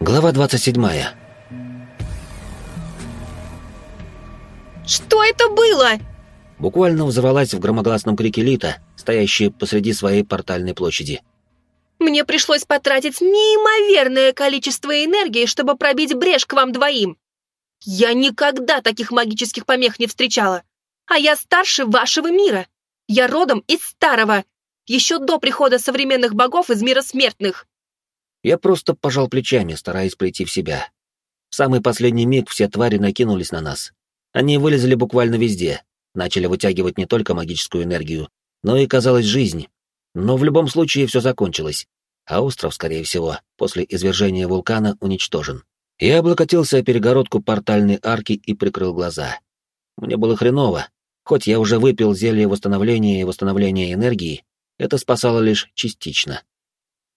Глава 27. Что это было? Буквально взорвалась в громогласном крике Лита, стоящая посреди своей портальной площади. Мне пришлось потратить неимоверное количество энергии, чтобы пробить брешь к вам двоим. Я никогда таких магических помех не встречала. А я старше вашего мира. Я родом из старого, еще до прихода современных богов из мира смертных. Я просто пожал плечами, стараясь прийти в себя. В самый последний миг все твари накинулись на нас. Они вылезли буквально везде, начали вытягивать не только магическую энергию, но и, казалось, жизнь. Но в любом случае все закончилось, а остров, скорее всего, после извержения вулкана уничтожен. Я облокотился о перегородку портальной арки и прикрыл глаза. Мне было хреново, хоть я уже выпил зелье восстановления и восстановления энергии, это спасало лишь частично.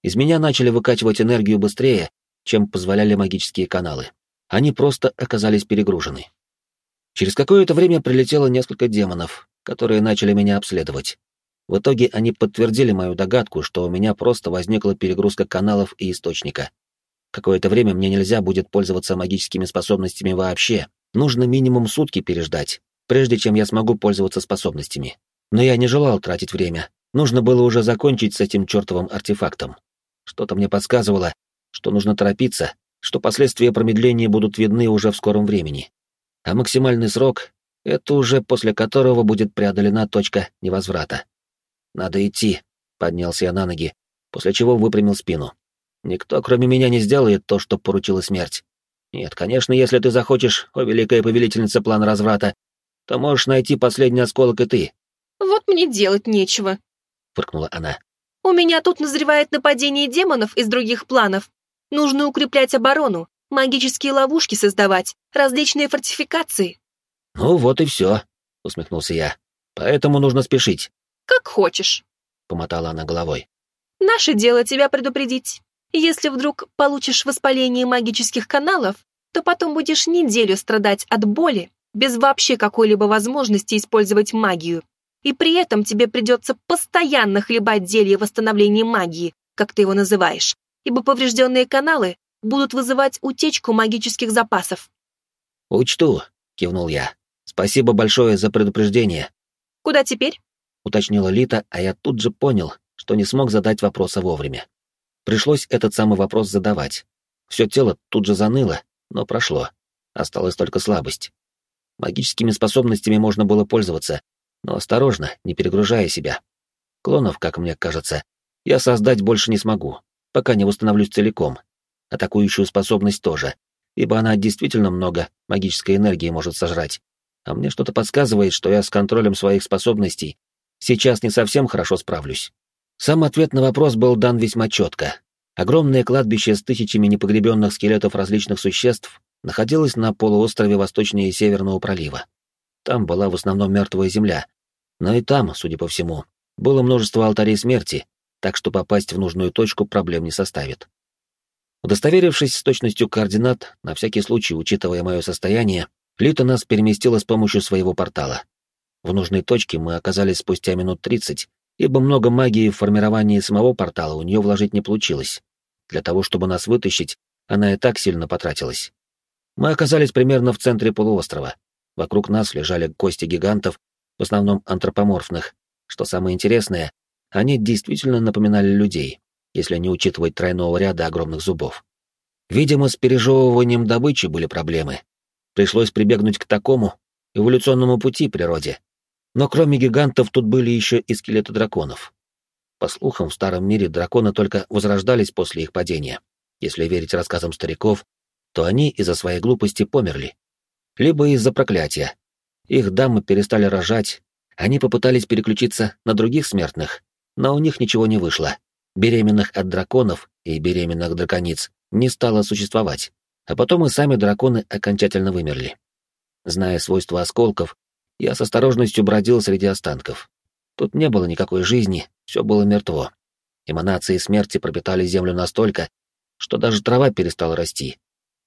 Из меня начали выкачивать энергию быстрее, чем позволяли магические каналы. Они просто оказались перегружены. Через какое-то время прилетело несколько демонов, которые начали меня обследовать. В итоге они подтвердили мою догадку, что у меня просто возникла перегрузка каналов и источника. Какое-то время мне нельзя будет пользоваться магическими способностями вообще. Нужно минимум сутки переждать, прежде чем я смогу пользоваться способностями. Но я не желал тратить время, Нужно было уже закончить с этим чертовым артефактом. Что-то мне подсказывало, что нужно торопиться, что последствия промедления будут видны уже в скором времени. А максимальный срок — это уже после которого будет преодолена точка невозврата. «Надо идти», — поднялся я на ноги, после чего выпрямил спину. «Никто, кроме меня, не сделает то, что поручила смерть. Нет, конечно, если ты захочешь, о великая повелительница плана разврата, то можешь найти последний осколок и ты». «Вот мне делать нечего», — фыркнула она. «У меня тут назревает нападение демонов из других планов. Нужно укреплять оборону, магические ловушки создавать, различные фортификации». «Ну вот и все», — усмехнулся я. «Поэтому нужно спешить». «Как хочешь», — помотала она головой. «Наше дело тебя предупредить. Если вдруг получишь воспаление магических каналов, то потом будешь неделю страдать от боли, без вообще какой-либо возможности использовать магию и при этом тебе придется постоянно хлебать зелье восстановления магии, как ты его называешь, ибо поврежденные каналы будут вызывать утечку магических запасов. «Учту», — кивнул я. «Спасибо большое за предупреждение». «Куда теперь?» — уточнила Лита, а я тут же понял, что не смог задать вопроса вовремя. Пришлось этот самый вопрос задавать. Все тело тут же заныло, но прошло. Осталась только слабость. Магическими способностями можно было пользоваться, но осторожно, не перегружая себя. Клонов, как мне кажется, я создать больше не смогу, пока не восстановлюсь целиком. Атакующую способность тоже, ибо она действительно много магической энергии может сожрать. А мне что-то подсказывает, что я с контролем своих способностей сейчас не совсем хорошо справлюсь. Сам ответ на вопрос был дан весьма четко. Огромное кладбище с тысячами непогребенных скелетов различных существ находилось на полуострове восточнее Северного пролива. Там была в основном мертвая земля. Но и там, судя по всему, было множество алтарей смерти, так что попасть в нужную точку проблем не составит. Удостоверившись с точностью координат, на всякий случай учитывая мое состояние, Лита нас переместила с помощью своего портала. В нужной точке мы оказались спустя минут 30, ибо много магии в формировании самого портала у нее вложить не получилось. Для того, чтобы нас вытащить, она и так сильно потратилась. Мы оказались примерно в центре полуострова, Вокруг нас лежали кости гигантов, в основном антропоморфных. Что самое интересное, они действительно напоминали людей, если не учитывать тройного ряда огромных зубов. Видимо, с пережевыванием добычи были проблемы. Пришлось прибегнуть к такому эволюционному пути природе. Но кроме гигантов тут были еще и скелеты драконов. По слухам, в старом мире драконы только возрождались после их падения. Если верить рассказам стариков, то они из-за своей глупости померли либо из-за проклятия. Их дамы перестали рожать, они попытались переключиться на других смертных, но у них ничего не вышло. Беременных от драконов и беременных дракониц не стало существовать, а потом и сами драконы окончательно вымерли. Зная свойства осколков, я с осторожностью бродил среди останков. Тут не было никакой жизни, все было мертво. Эманации смерти пропитали землю настолько, что даже трава перестала расти.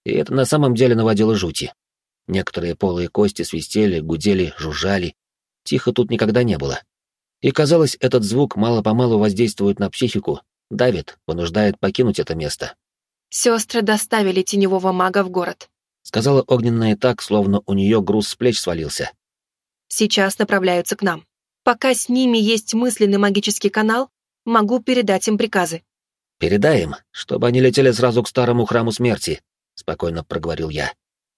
И это на самом деле наводило жути. Некоторые полые кости свистели, гудели, жужжали. Тихо тут никогда не было. И казалось, этот звук мало-помалу воздействует на психику, давит, вынуждает покинуть это место. Сестры доставили теневого мага в город. Сказала огненная так, словно у нее груз с плеч свалился. Сейчас направляются к нам. Пока с ними есть мысленный магический канал, могу передать им приказы. «Передай чтобы они летели сразу к старому храму смерти», — спокойно проговорил я.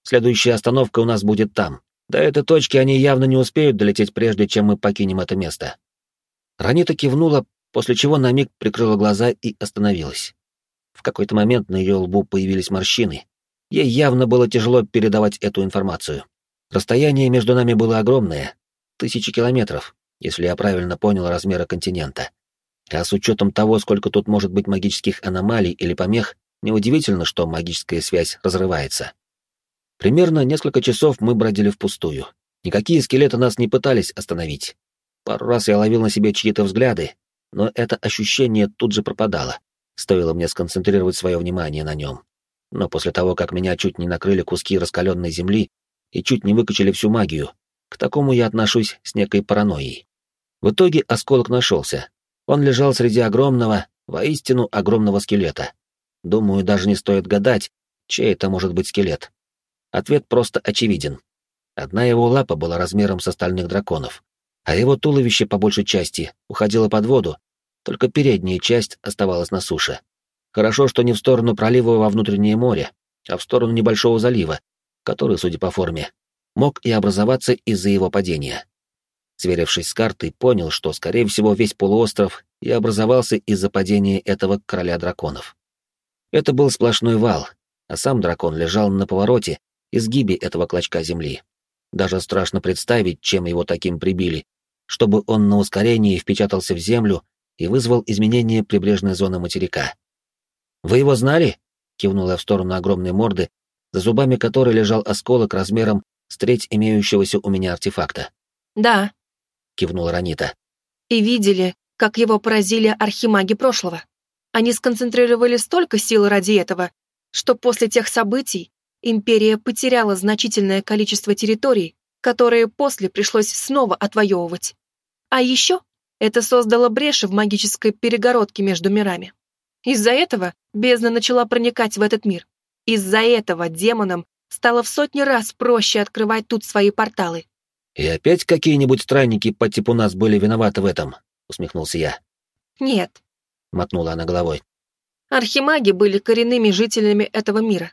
«Следующая остановка у нас будет там. До этой точки они явно не успеют долететь прежде, чем мы покинем это место». Ранита кивнула, после чего на миг прикрыла глаза и остановилась. В какой-то момент на ее лбу появились морщины. Ей явно было тяжело передавать эту информацию. Расстояние между нами было огромное, тысячи километров, если я правильно понял размеры континента. А с учетом того, сколько тут может быть магических аномалий или помех, неудивительно, что магическая связь разрывается. Примерно несколько часов мы бродили впустую. Никакие скелеты нас не пытались остановить. Пару раз я ловил на себе чьи-то взгляды, но это ощущение тут же пропадало. Стоило мне сконцентрировать свое внимание на нем. Но после того, как меня чуть не накрыли куски раскаленной земли и чуть не выкачали всю магию, к такому я отношусь с некой паранойей. В итоге осколок нашелся. Он лежал среди огромного, воистину огромного скелета. Думаю, даже не стоит гадать, чей это может быть скелет. Ответ просто очевиден. Одна его лапа была размером с остальных драконов, а его туловище по большей части уходило под воду, только передняя часть оставалась на суше. Хорошо, что не в сторону пролива во внутреннее море, а в сторону небольшого залива, который, судя по форме, мог и образоваться из-за его падения. Сверившись с картой, понял, что, скорее всего, весь полуостров и образовался из-за падения этого короля драконов. Это был сплошной вал, а сам дракон лежал на повороте, изгибе этого клочка земли. Даже страшно представить, чем его таким прибили, чтобы он на ускорении впечатался в землю и вызвал изменение прибрежной зоны материка. «Вы его знали?» — кивнула в сторону огромной морды, за зубами которой лежал осколок размером с треть имеющегося у меня артефакта. «Да», — кивнула Ранита. «И видели, как его поразили архимаги прошлого. Они сконцентрировали столько сил ради этого, что после тех событий империя потеряла значительное количество территорий, которые после пришлось снова отвоевывать. А еще это создало бреши в магической перегородке между мирами. Из-за этого бездна начала проникать в этот мир. Из-за этого демонам стало в сотни раз проще открывать тут свои порталы. «И опять какие-нибудь странники по типу нас были виноваты в этом?» — усмехнулся я. «Нет», — мотнула она головой. «Архимаги были коренными жителями этого мира.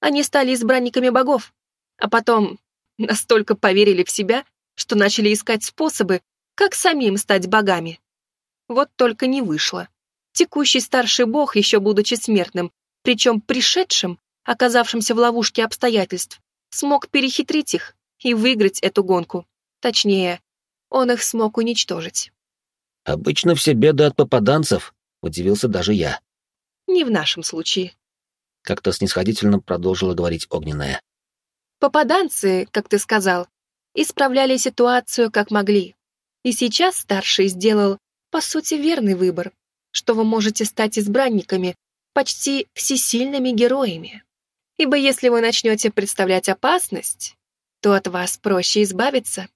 Они стали избранниками богов, а потом настолько поверили в себя, что начали искать способы, как самим стать богами. Вот только не вышло. Текущий старший бог, еще будучи смертным, причем пришедшим, оказавшимся в ловушке обстоятельств, смог перехитрить их и выиграть эту гонку. Точнее, он их смог уничтожить. «Обычно все беды от попаданцев», — удивился даже я. «Не в нашем случае», — как-то снисходительно продолжила говорить Огненная. «Попаданцы, как ты сказал, исправляли ситуацию как могли. И сейчас старший сделал, по сути, верный выбор, что вы можете стать избранниками, почти всесильными героями. Ибо если вы начнете представлять опасность, то от вас проще избавиться,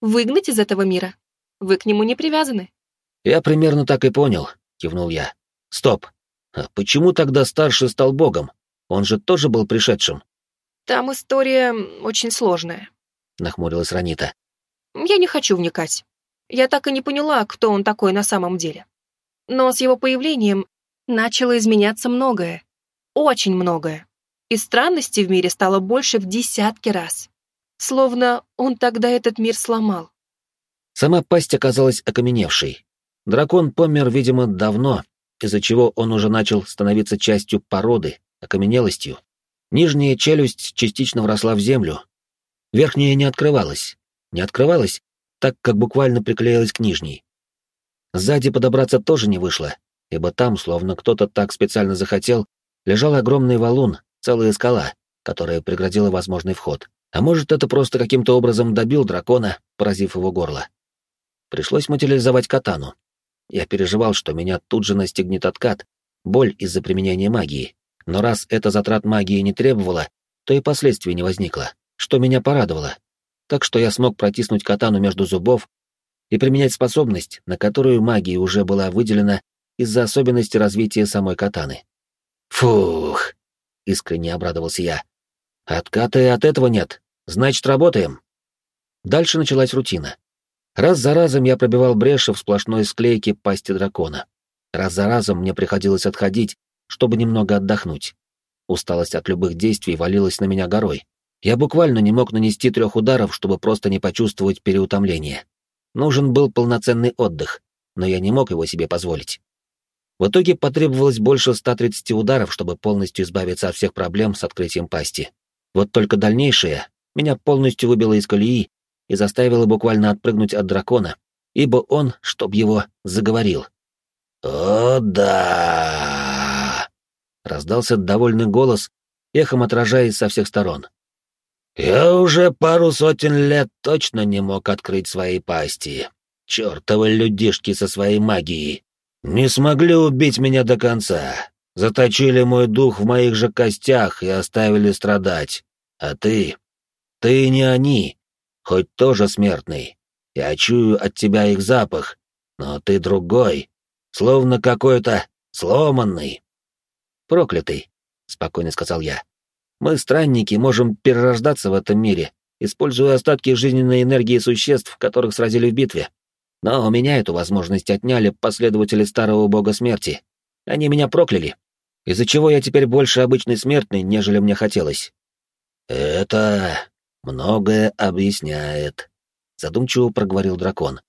выгнать из этого мира. Вы к нему не привязаны. Я примерно так и понял, кивнул я. Стоп. А почему тогда старший стал богом? Он же тоже был пришедшим. Там история очень сложная, нахмурилась Ранита. Я не хочу вникать. Я так и не поняла, кто он такой на самом деле. Но с его появлением начало изменяться многое. Очень многое и странностей в мире стало больше в десятки раз. Словно он тогда этот мир сломал. Сама пасть оказалась окаменевшей. Дракон помер, видимо, давно, из-за чего он уже начал становиться частью породы, окаменелостью. Нижняя челюсть частично вросла в землю. Верхняя не открывалась. Не открывалась, так как буквально приклеилась к нижней. Сзади подобраться тоже не вышло, ибо там, словно кто-то так специально захотел, лежал огромный валун, целая скала, которая преградила возможный вход. А может, это просто каким-то образом добил дракона, поразив его горло. Пришлось материализовать катану. Я переживал, что меня тут же настигнет откат, боль из-за применения магии. Но раз это затрат магии не требовало, то и последствий не возникло, что меня порадовало. Так что я смог протиснуть катану между зубов и применять способность, на которую магия уже была выделена из-за особенностей развития самой катаны. Фух, искренне обрадовался я. «Отката и от этого нет. Значит, работаем». Дальше началась рутина. Раз за разом я пробивал бреши в сплошной склейке пасти дракона. Раз за разом мне приходилось отходить, чтобы немного отдохнуть. Усталость от любых действий валилась на меня горой. Я буквально не мог нанести трех ударов, чтобы просто не почувствовать переутомление. Нужен был полноценный отдых, но я не мог его себе позволить. В итоге потребовалось больше 130 ударов, чтобы полностью избавиться от всех проблем с открытием пасти. Вот только дальнейшее меня полностью выбило из колеи и заставило буквально отпрыгнуть от дракона, ибо он, чтоб его, заговорил. «О, да!» — раздался довольный голос, эхом отражаясь со всех сторон. «Я уже пару сотен лет точно не мог открыть свои пасти. Чёртовы людишки со своей магией. Не смогли убить меня до конца. Заточили мой дух в моих же костях и оставили страдать. А ты? Ты не они, хоть тоже смертный. Я чую от тебя их запах, но ты другой, словно какой-то сломанный. Проклятый, спокойно сказал я. Мы, странники, можем перерождаться в этом мире, используя остатки жизненной энергии существ, которых сразили в битве. Но у меня эту возможность отняли последователи старого бога смерти. Они меня прокляли, из-за чего я теперь больше обычный смертный, нежели мне хотелось. Это многое объясняет, задумчиво проговорил дракон.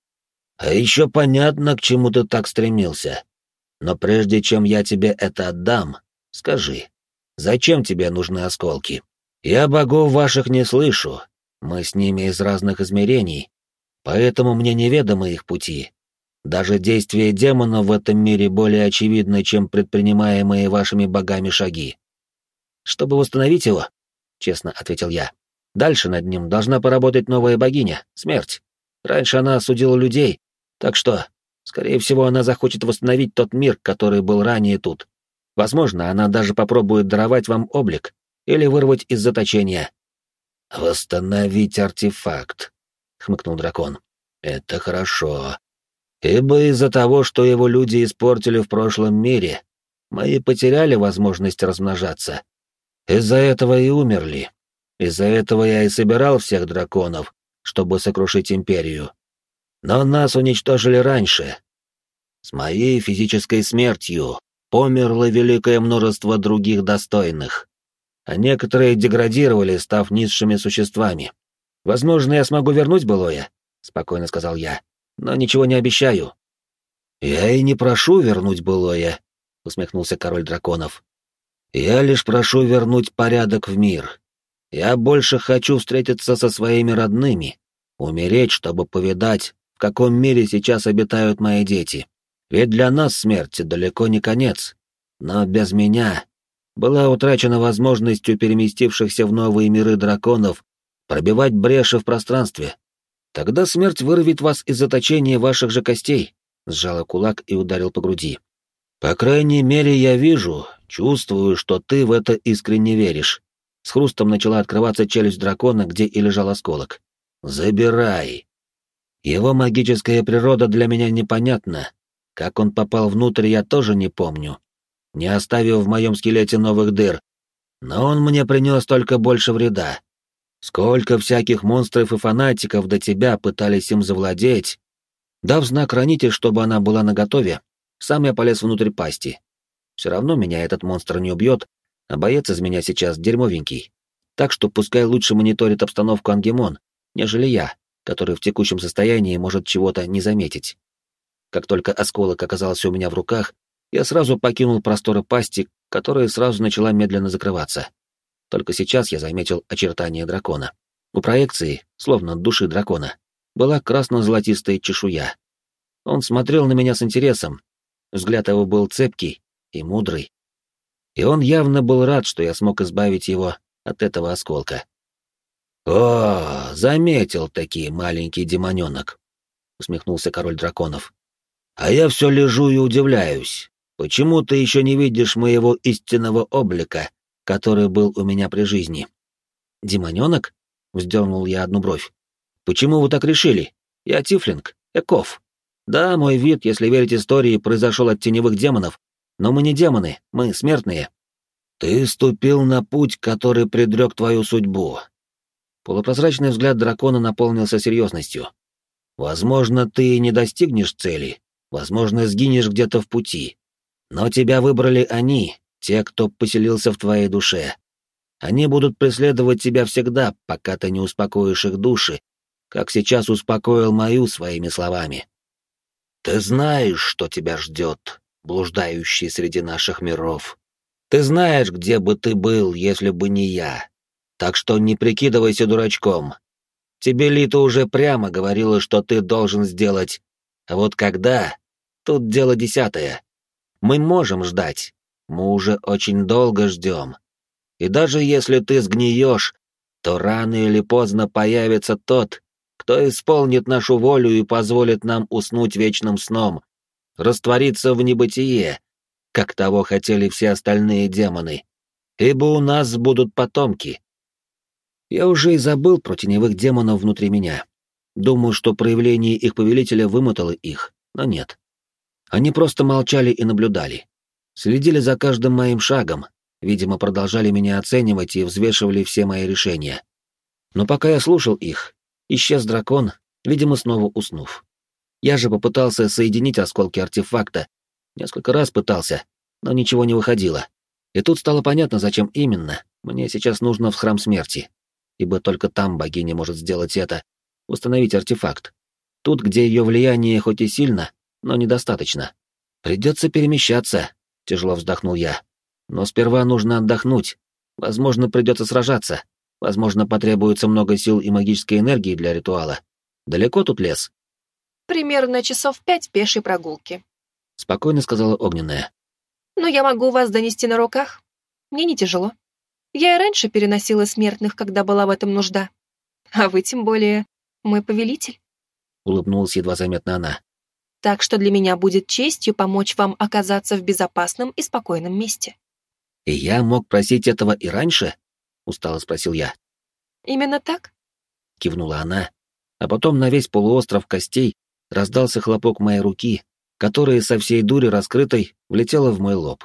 А еще понятно, к чему ты так стремился. Но прежде чем я тебе это отдам, скажи, Зачем тебе нужны осколки? Я богов ваших не слышу. Мы с ними из разных измерений, поэтому мне неведомы их пути. Даже действия демонов в этом мире более очевидны, чем предпринимаемые вашими богами шаги. Чтобы восстановить его, честно ответил я. Дальше над ним должна поработать новая богиня, смерть. Раньше она осудила людей, так что, скорее всего, она захочет восстановить тот мир, который был ранее тут. Возможно, она даже попробует даровать вам облик или вырвать из заточения. «Восстановить артефакт», — хмыкнул дракон. «Это хорошо. Ибо из-за того, что его люди испортили в прошлом мире, мы и потеряли возможность размножаться. Из-за этого и умерли. Из-за этого я и собирал всех драконов, чтобы сокрушить империю. Но нас уничтожили раньше. С моей физической смертью померло великое множество других достойных, а некоторые деградировали, став низшими существами. Возможно, я смогу вернуть былое, спокойно сказал я, но ничего не обещаю. Я и не прошу вернуть былое, усмехнулся король драконов. Я лишь прошу вернуть порядок в мир. Я больше хочу встретиться со своими родными, умереть, чтобы повидать, в каком мире сейчас обитают мои дети. Ведь для нас смерть далеко не конец. Но без меня была утрачена возможность у переместившихся в новые миры драконов пробивать бреши в пространстве. Тогда смерть вырвет вас из заточения ваших же костей, сжала кулак и ударил по груди. По крайней мере, я вижу, чувствую, что ты в это искренне веришь. С хрустом начала открываться челюсть дракона, где и лежал осколок. Забирай. Его магическая природа для меня непонятна, как он попал внутрь, я тоже не помню, не оставив в моем скелете новых дыр. Но он мне принес только больше вреда. Сколько всяких монстров и фанатиков до тебя пытались им завладеть. Дав знак хранитель, чтобы она была наготове, сам я полез внутрь пасти. Все равно меня этот монстр не убьет, а боец из меня сейчас дерьмовенький. Так что пускай лучше мониторит обстановку Ангемон, нежели я, который в текущем состоянии может чего-то не заметить. Как только осколок оказался у меня в руках, я сразу покинул просторы пасти, которая сразу начала медленно закрываться. Только сейчас я заметил очертания дракона. У проекции, словно души дракона, была красно-золотистая чешуя. Он смотрел на меня с интересом. Взгляд его был цепкий и мудрый. И он явно был рад, что я смог избавить его от этого осколка. «О, заметил таки маленький демоненок», — усмехнулся король драконов. А я все лежу и удивляюсь. Почему ты еще не видишь моего истинного облика, который был у меня при жизни? Демоненок? Вздернул я одну бровь. Почему вы так решили? Я Тифлинг, Эков. Да, мой вид, если верить истории, произошел от теневых демонов, но мы не демоны, мы смертные. «Ты ступил на путь, который предрек твою судьбу». Полупрозрачный взгляд дракона наполнился серьезностью. «Возможно, ты не достигнешь цели, возможно, сгинешь где-то в пути. Но тебя выбрали они, те, кто поселился в твоей душе. Они будут преследовать тебя всегда, пока ты не успокоишь их души, как сейчас успокоил мою своими словами. Ты знаешь, что тебя ждет, блуждающий среди наших миров. Ты знаешь, где бы ты был, если бы не я. Так что не прикидывайся дурачком. Тебе Лита уже прямо говорила, что ты должен сделать. А вот когда? Тут дело десятое. Мы можем ждать. Мы уже очень долго ждем. И даже если ты сгниешь, то рано или поздно появится тот, кто исполнит нашу волю и позволит нам уснуть вечным сном, раствориться в небытие, как того хотели все остальные демоны, ибо у нас будут потомки. Я уже и забыл про теневых демонов внутри меня. Думаю, что проявление их повелителя вымотало их, но нет. Они просто молчали и наблюдали. Следили за каждым моим шагом, видимо, продолжали меня оценивать и взвешивали все мои решения. Но пока я слушал их, исчез дракон, видимо, снова уснув. Я же попытался соединить осколки артефакта, Несколько раз пытался, но ничего не выходило. И тут стало понятно, зачем именно. Мне сейчас нужно в храм смерти. Ибо только там богиня может сделать это, установить артефакт. Тут, где ее влияние хоть и сильно, но недостаточно. Придется перемещаться, тяжело вздохнул я. Но сперва нужно отдохнуть. Возможно, придется сражаться. Возможно, потребуется много сил и магической энергии для ритуала. Далеко тут лес? Примерно часов пять пешей прогулки спокойно сказала Огненная. «Но я могу вас донести на руках. Мне не тяжело. Я и раньше переносила смертных, когда была в этом нужда. А вы тем более мой повелитель». Улыбнулась едва заметно она. «Так что для меня будет честью помочь вам оказаться в безопасном и спокойном месте». «И я мог просить этого и раньше?» — устало спросил я. «Именно так?» — кивнула она, а потом на весь полуостров костей раздался хлопок моей руки, которая со всей дури раскрытой влетела в мой лоб.